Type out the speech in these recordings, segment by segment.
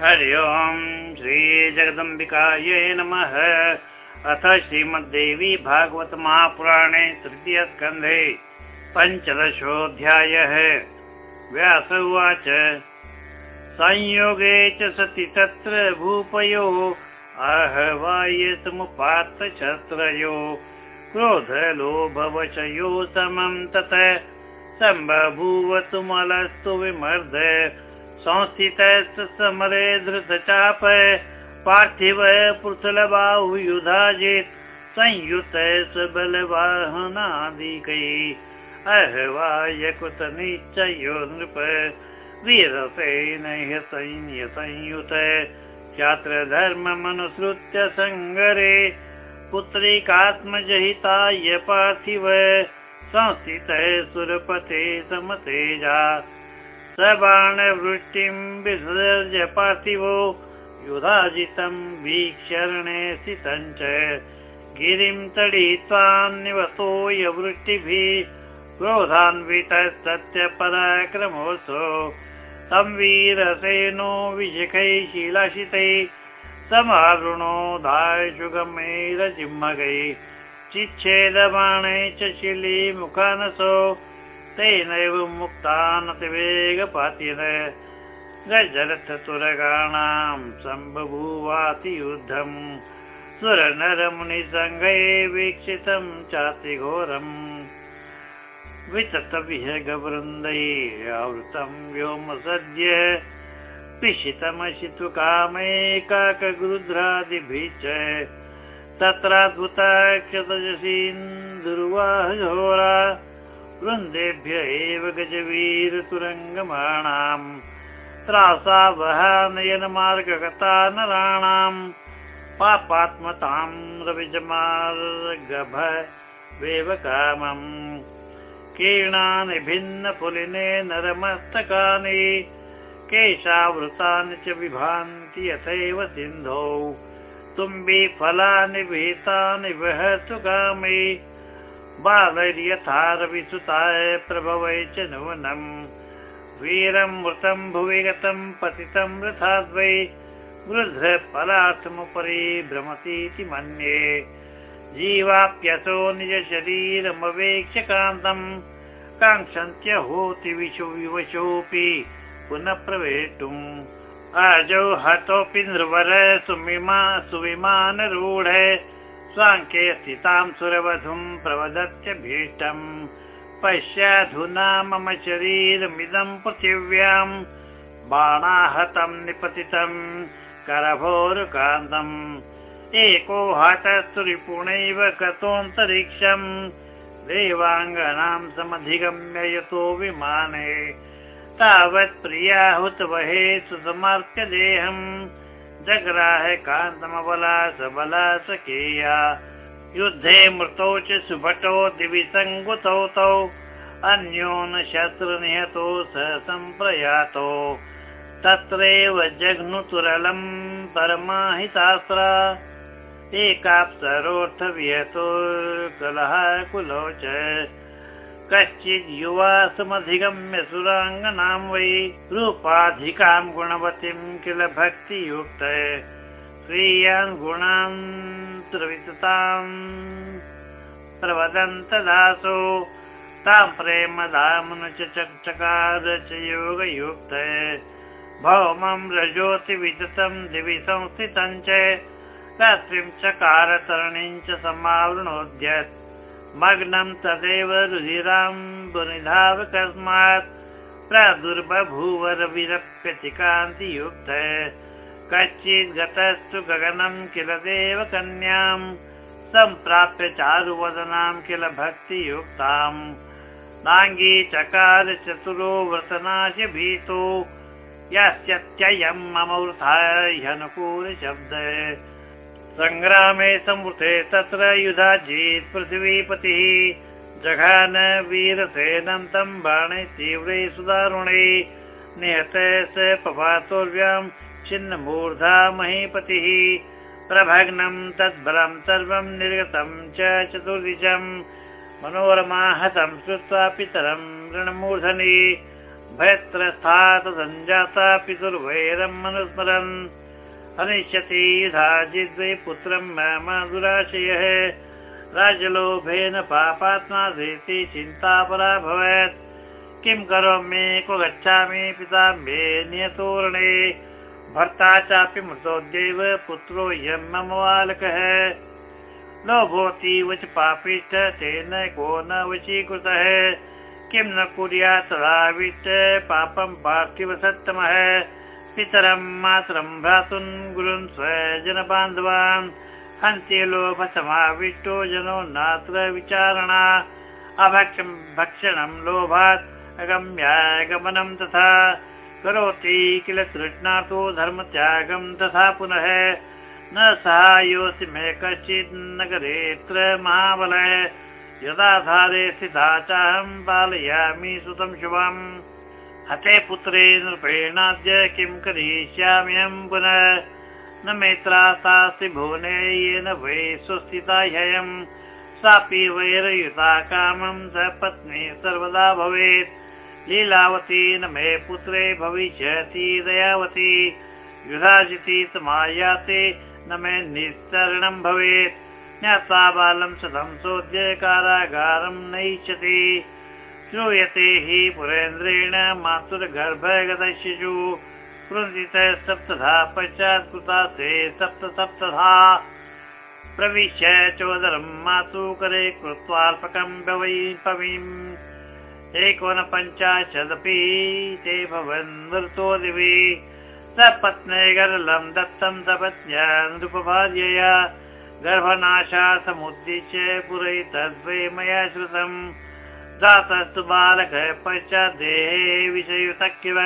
हरि ओम् श्रीजगदम्बिकायै नमः। अथ श्रीमद्देवी भागवत महापुराणे तृतीयस्कन्धे पञ्चदशोऽध्यायः। व्यास उवाच संयोगे च सति तत्र भूपयो आहवायसमुपात्तछत्रयो क्रोधलोभवशयो समं ततः सम्बभूवतु मलस्तु विमर्द संस्थितस्त समरे धृतचाप पार्थिव पृथुलबाहुयुधाजित् संयुत सबलवाहनादिकै अहवाय कृत निश्चयो नृप। वीरसेन सैन्यसंयुत चात्र धर्ममनुसृत्य सङ्गरे पुत्रिकात्मजहिताय पार्थिव। संस्थितः सुरपते समतेजा स बाणवृष्टिं विसर्ज्य पार्थिवो। युधाजितं वीक्षरणे स्थितं च। गिरिं तडित्वा निवसोयवृष्टिभिः क्रोधान्वितः सत्यपराक्रमोऽसो तं वीरसेनो विशिखै शिलाशितै। समावृणो धायशुगमैरजिह्मगै चिच्छेदबाणै च शिलीमुखानसो तेनैव मुक्तानतिवेगपातिन। गजरथतुरगाणां सम्बभूवाति युद्धम् सुरनरमुनिसङ्घे वीक्षितं चातिघोरम् विततविहगवृन्दैः आवृतं व्योम सद्य पिशितमशितु कामैकाकगृध्रादिभिः च तत्राद्भुताक्षतजसीन्दुर्वाहघोरा वृन्देभ्य एव गजवीरतुरङ्गमाणाम् त्रासावहानयनमार्गगता नराणाम् पापात्मतां रविजमार्गभवेव कामम् कीर्णानि भिन्नपुलिने नरमस्तकानि केशावृतानि च विभान्ति यथैव सिन्धौ। तुम्बिफलानि विहितानि वहतु कामि बालैर्यथा रविसुताय प्रभवै च नूनम् वीरं मृतं भुवि गतं पतितं वृथाद्वै वृद्धफलार्थमुपरि भ्रमतीति मन्ये। जीवाप्यसो निजशरीरमवेक्ष्य कान्तम् काङ्क्षन्त्यहोति विशो विवशोऽपि पुनः प्रवेष्टुम्। अजौ हतोऽपि नृवर सुमिमा सुविमानरूढ स्वाङ्के स्थितां सुरवधुं प्रवदत्यभीष्टम् पश्याधुना मम शरीरमिदं पृथिव्याम् बाणाहतं निपतितं करभोरुकान्तम् एको हतस्तु रिपुणैव गतोऽन्तरिक्षम् देवाङ्गनां समधिगम्य यतो विमाने। तावत् प्रियाहुतवहे सुसमर्प्य देहम् जग्राह कान्तमबला सबला सखेया। युद्धे मृतौ च सुभटौ दिवि सङ्गुतौ तौ। अन्यो न स सम्प्रयातौ तत्रैव जघ्नुतुरलं परमाहितास्त्रा। एकाप्सरोऽर्थविहतो कलह कुलौ च कश्चिद् युवा समधिगम्य सुराङ्गनां वै रूपाधिकां गुणवतीं किल भक्तियुक्त स्वीयान् गुणान् त्रिवितताम् प्रवदन्तदासो तां प्रेम धामनु चकार च योगयुक्त भौमं रजोति विदतं दिवि संस्थितं च रात्रिं चकारतरणीं च समावृणोद्यत् मग्नं तदेव रुधिराम्बुनिधावकस्मात् प्रादुर्बभूवरविरप्यति कान्तियुक्त कश्चित् गतस्तु गगनं किल देवकन्यां सम्प्राप्य चारुवदनां किल भक्तियुक्ताम्। नाङ्गी चकार चतुरो व्रतनाश भीतो यास्यत्ययं मम वृथाह्यनुकूलशब्द सङ्ग्रामे संवृते तत्र युधाजित् पृथिवीपतिः। जघान वीरसेनं तं बाणे तीव्रे सुदारुणे। निहत स पपातोर्व्यां छिन्नमूर्धा महीपतिः। प्रभग्नं तद्बलं सर्वं निर्गतं च चतुर्दिशम् मनोरमा हतं श्रुत्वा पितरं ऋणमूर्धनि। भयत्रस्था तदञ्जाता पितुर्वैरम् अनुस्मरन् हनिष्यति यथा जिद्वै पुत्रम् मम दुराशयः। राजलोभेन पापात्मा धीति चिन्ता परा भवेत्। किं करोमि क्व गच्छामि पिता मे नियतोरणे। भर्ता चापि मृतोद्यैव पुत्रोऽयं मम बालकः। लोभोऽतीव वच पापिष्ट, तेन को न वशीकृतः। किं न कुर्यात् तदा पापं पार्थिव सत्तमः। पितरं मातरं भ्रातुं गुरुन् स्वजनबान्धवान्। हन्त्य लोभसमाविष्टो जनो नात्र विचारणा। अभक्षं भक्षणं लोभात् अगम्यागमनं तथा। करोति किल तृष्णातो धर्मत्यागं तथा पुनः। न साहायोऽसि मे कश्चित् नगरेऽत्र महाबलः। यदाधारे स्थिता चाहं पालयामि सुतं शुभम् हते पुत्रे नृपेणाद्य किं करिष्याम्यहं पुनः? न मेत्रास्तास्ति भुवने येन वै सुस्थिता ह्ययम् सापि वैरयुता कामं स पत्नी सर्वदा भवेत्। लीलावती न मे पुत्रे भविष्यति दयावती। युधाजिति समायाते न मे निस्तरणं भवेत्। ज्ञात्वा बालं सदं सोद्य कारागारं नयिष्यति श्रूयते हि पुरेन्द्रेण मातुर्गर्भगतशिशु कृन्दित सप्तधा पश्चात् कृता ते सप्त सप्तधा प्रविश्य चोदरं मातु करे कृत्वाल्पकं भवै पवीम् एकोनपञ्चाशदपि ते भवन् मृतो दिवि। सपत्ने गरलं दत्तं सपत्न्या नृपभार्यया गर्भनाशा समुद्दिश्य पुरैतद्वै मया श्रुतम् जातस्तु बालकः विषयुतः किल।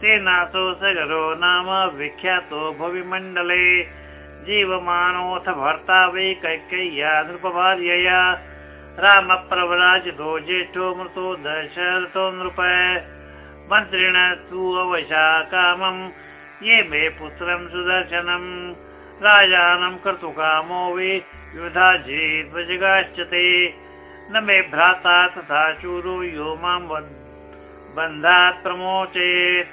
तेनासो सगरो नाम विख्यातो भविमण्डले जीवमानोऽथ भर्ता वै कैकेय्या नृपभार्यया। रामप्रवराजितो ज्येष्ठो मृतो दशरथो नृप। मन्त्रिण तु अवशा कामम् ये मे पुत्रं सुदर्शनम् राजानं कर्तुकामो वि युधाजिद्वजगाश्च ते न मे भ्राता तथा चूरो यो मां बन्धात् प्रमोचेत्।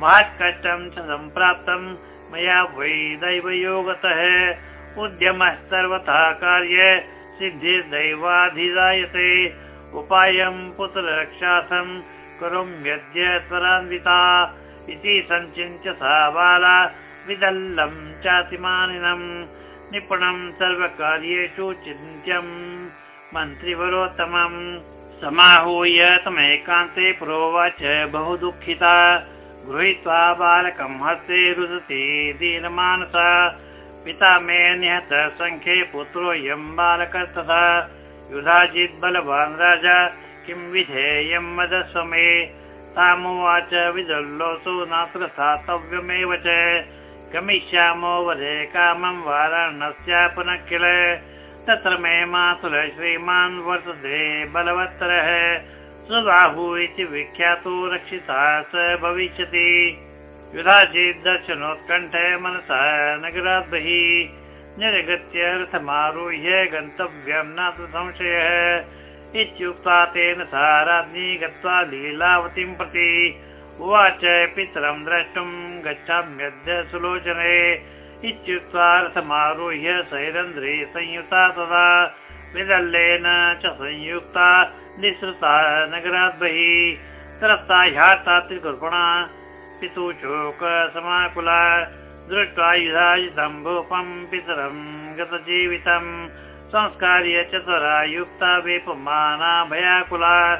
महत्कष्टं च सम्प्राप्तं मया वै दैवयोगतः। उद्यमः सर्वथा कार्य सिद्धिर्दैवाधिजायते। उपायं पुत्ररक्षार्थं करोम्यद्य त्वरान्विता इति सञ्चिन्त्य सा बाला विदल्लं चातिमानिनम्। निपुणं सर्वकार्येषु चिन्त्यम् मन्त्रिवरोत्तमम् समाहूय तमेकान्ते प्रोवाच बहु दुःखिता गृहीत्वा बालकं हस्ते रुदति दीनमानसा। पिता मे निहत सङ्ख्ये पुत्रोऽयं बालकस्तथा। युधाजित् बलवान् राजा किं विधेयं वदस्व मे? तामुवाच विदल्लोऽसु नात्र स्थातव्यमेव च। गमिष्यामो वदे कामं वाराणस्या पुनः किल तत्र मे मातुल श्रीमान् वर्तते बलवत्तरः। सुबाहु इति विख्यातो रक्षिता स भविष्यति। युधाचित् दर्शनोत्कण्ठ मनसः नगरात् बहिः निर्गत्य रथमारुह्य गन्तव्यं न तु संशयः। इत्युक्त्वा तेन सा राज्ञी गत्वा लीलावतीं प्रति। उवाच पितरं द्रष्टुं गच्छाम्यद्य सुलोचने इत्युक्त्वा रथमारुह्य सैरन्ध्रे संयुता तदा विदल्लेन च संयुक्ता निःसृता नगरात् बहिः त्रस्ता ह्यार्ता त्रिकृपणा पितु समाकुला दृष्ट्वा युधायुधं भूपं पितरं गतजीवितं। संस्कार्य चतुरा युक्ता वेपमाना भयाकुला।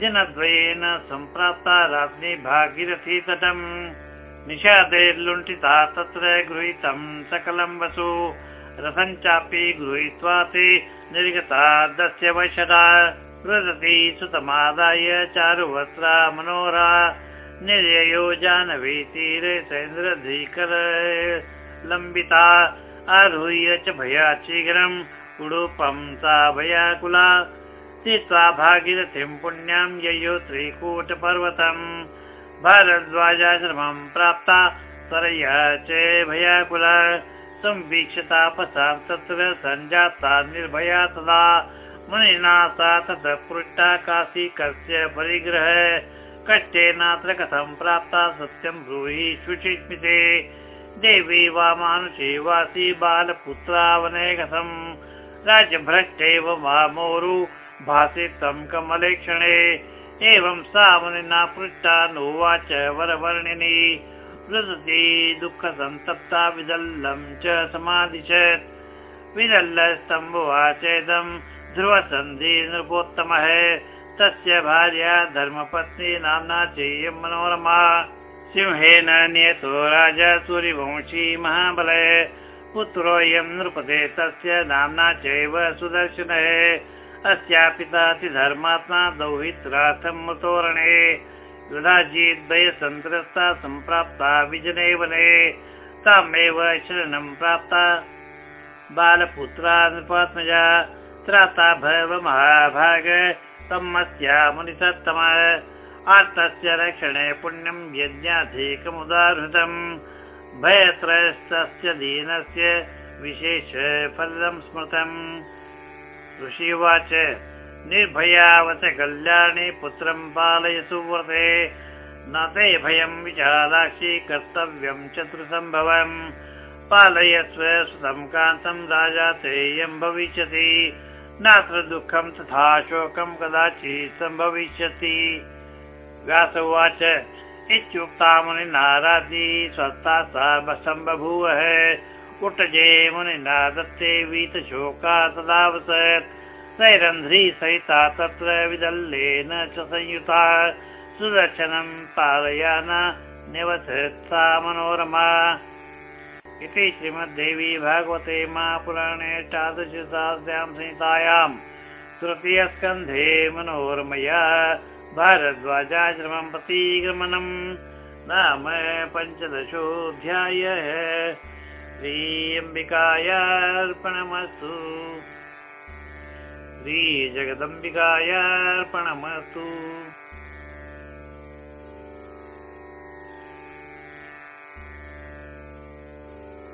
जनद्वयेन सम्प्राप्ता राज्ञी भागीरथी तटम्। निषादैर्लुण्ठिता तत्र गृहीतं सकलं वसु। रथं चापि गृहीत्वा ते निर्गता दस्य वशदा। रुदति सुतमादाय चारुवस्त्रा मनोहरा। निर्ययो जानवी तीरे सैन्द्रधीकर। लम्बिता आरुह्य च भया शीघ्रम् उडुपं सा भयाकुला स्थित्वा भागीरथीं पुण्यां ययो त्रिकूटपर्वतम् भारद्वाजाश्रमं प्राप्ता तरया च भयाकुला संवीक्षतापसां तत्र सञ्जाता निर्भया तदा। मुनिना सा ततः पृष्टा काशी कस्य परिग्रह। कष्टेनात्र कथं प्राप्ता सत्यं ब्रूहि शुचिस्मिते। देवी वा मानुषे वासी बालपुत्रावने कथम् राज्यभ्रष्टेव वा मोरु भासि तं कमलेक्षणे एवं सा मुनिना पृष्टा नोवाच वरवर्णिनी रुदति दुःखसन्तप्ता विदल्लं च समादिशत् विदल्लस्तम्भुवाचेदं ध्रुवसन्धि नृपोत्तमः। तस्य भार्या धर्मपत्नी नाम्ना चेयं मनोरमा। सिंहेन नियतो राजा सूर्यवंशी महाबलय पुत्रोऽयं नृपते तस्य नाम्ना चैव सुदर्शनः अस्या पिताति धर्मात्मा दौहित्रार्थं मृतोरणे। युधाजीद्वयसन्त्रस्ता सम्प्राप्ता विजने वने तामेव शरणं प्राप्ता बालपुत्रा नृपात्मजा त्राता भव महाभाग। तमस्या मुनिसत्तम। आर्तस्य रक्षणे पुण्यं यज्ञाधिकमुदाहृतम् भयत्रयस्तस्य दीनस्य विशेषफलं स्मृतम् ऋषिवाच निर्भयावच कल्याणे पुत्रं पालय सुव्रते न ते भयं विचालाक्षि कर्तव्यं चतुर्सम्भवम् कान्तं राजा तेयं भविष्यति। नात्र दुःखं तथा शोकं कदाचित् सम्भविष्यति। व्यास उवाच इत्युक्ता मुनिनारादि स्वस्था सा सम्बभूवः कुटजे मुनिना दत्ते वीतशोका तदावसत् सैरन्ध्री सहिता तत्र विदल्लेन च संयुता। सुदर्शनं पालयान निवसत् सा मनोरमा। इति श्रीमद्देवी भागवते महापुराणे अष्टादशसहस्र्यां संहितायां। तृतीयस्कन्धे मनोरमया भारद्वाजाश्रमं प्रतिगमनम् नाम पञ्चदशोऽध्यायः श्रीअम्बिकायार्पणमस्तु। श्रीजगदम्बिकायार्पणमस्तु